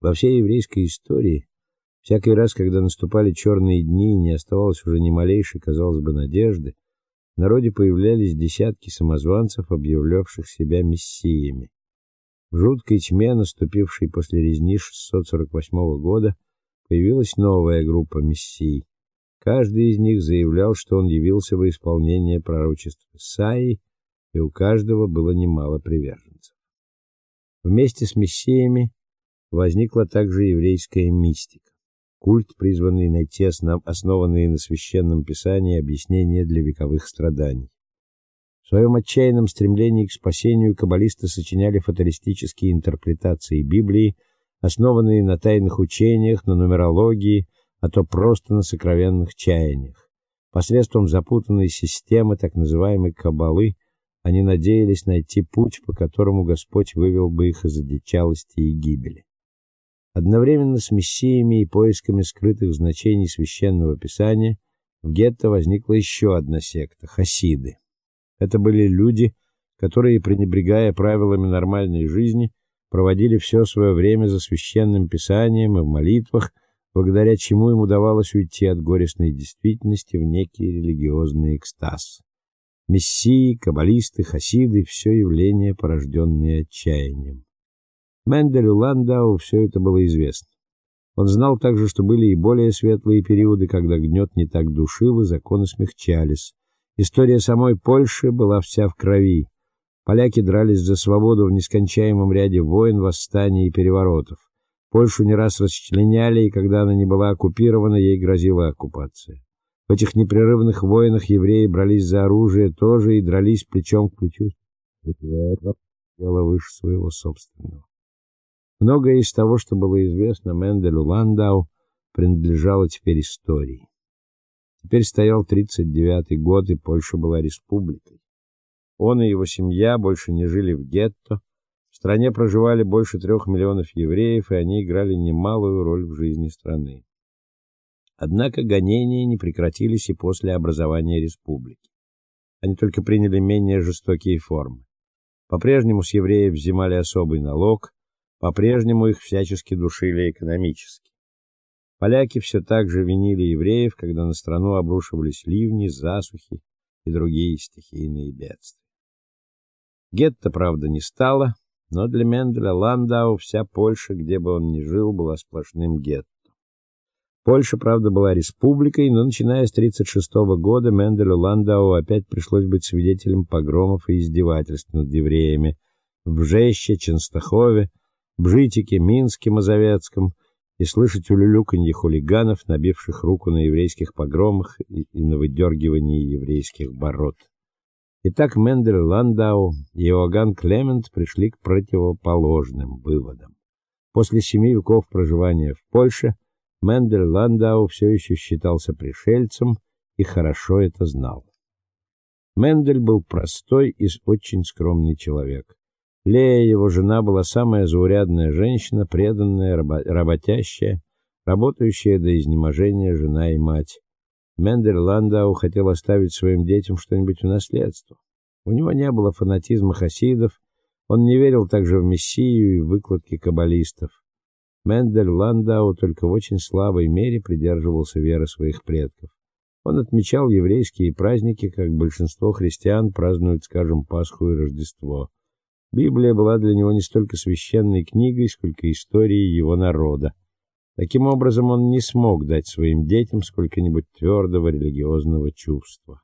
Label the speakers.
Speaker 1: Во всей еврейской истории всякий раз, когда наступали черные дни и не оставалось уже ни малейшей, казалось бы, надежды, в народе появлялись десятки самозванцев, объявлявших себя мессиями. В жуткой тьме, наступившей после резни 648 года, появилась новая группа мессий. Каждый из них заявлял, что он явился во исполнение пророчеств Исаии, и у каждого было немало приверженцев. Вместе с мессиями возникла также еврейская мистика, культ, призванный найти основ... основанные на священном писании объяснения для вековых страданий. В своем отчаянном стремлении к спасению каббалисты сочиняли фаталистические интерпретации Библии, основанные на тайных учениях, на нумерологии, а то просто на сокровенных чаяниях. Посредством запутанной системы так называемой каббалы они надеялись найти путь, по которому Господь вывел бы их из одичалости и гибели. Одновременно с мессиями и поисками скрытых значений священного писания в гетто возникла еще одна секта хасиды. Это были люди, которые, пренебрегая правилами нормальной жизни, проводили все свое время за священным писанием и в молитвах, благодаря чему им удавалось уйти от горестной действительности в некий религиозный экстаз. Мессии, каббалисты, хасиды все явления, порожденные отчаянием. Менделю Ландау все это было известно. Он знал также, что были и более светлые периоды, когда гнет не так душил и законы смягчались. История самой Польши была вся в крови. Поляки дрались за свободу в нескончаемом ряде войн, восстаний и переворотов. Польшу не раз расчленяли, и когда она не была оккупирована, ей грозила оккупация. В этих непрерывных войнах евреи брались за оружие тоже и дрались плечом к плечу. Дело выше своего собственного. Многое из того, что было известно Менделю Ландау, принадлежало теперь истории. Теперь стоял 39-й год, и Польша была республикой. Он и его семья больше не жили в гетто. В стране проживали больше трех миллионов евреев, и они играли немалую роль в жизни страны. Однако гонения не прекратились и после образования республики. Они только приняли менее жестокие формы. По-прежнему с евреев взимали особый налог, по-прежнему их всячески душили экономически. Поляки все так же винили евреев, когда на страну обрушивались ливни, засухи и другие стихийные бедствия. Гетто, правда, не стало, но для Менделя Ландау вся Польша, где бы он ни жил, была сплошным гетто. Польша, правда, была республикой, но начиная с 36 года Менделю Ландау опять пришлось быть свидетелем погромов и издевательств над евреями в Бжеще, Ченстахове, Бжитике, Минске, Мазовецком – и слышать улюлюканье хулиганов, набивших руку на еврейских погромах и, и на выдергивании еврейских бород. Итак, Мендель Ландау и Иоганн Клемент пришли к противоположным выводам. После семи веков проживания в Польше Мендель Ландау все еще считался пришельцем и хорошо это знал. Мендель был простой и очень скромный человек. Лея, его жена, была самая заурядная женщина, преданная, работящая, работающая до изнеможения жена и мать. Мендель Ландау хотел оставить своим детям что-нибудь в наследство. У него не было фанатизма хасидов, он не верил также в мессию и выкладки каббалистов. Мендель Ландау только в очень слабой мере придерживался веры своих предков. Он отмечал еврейские праздники, как большинство христиан празднуют, скажем, Пасху и Рождество. Библия была для него не столько священной книгой, сколько историей его народа. Таким образом, он не смог дать своим детям сколько-нибудь твердого религиозного чувства.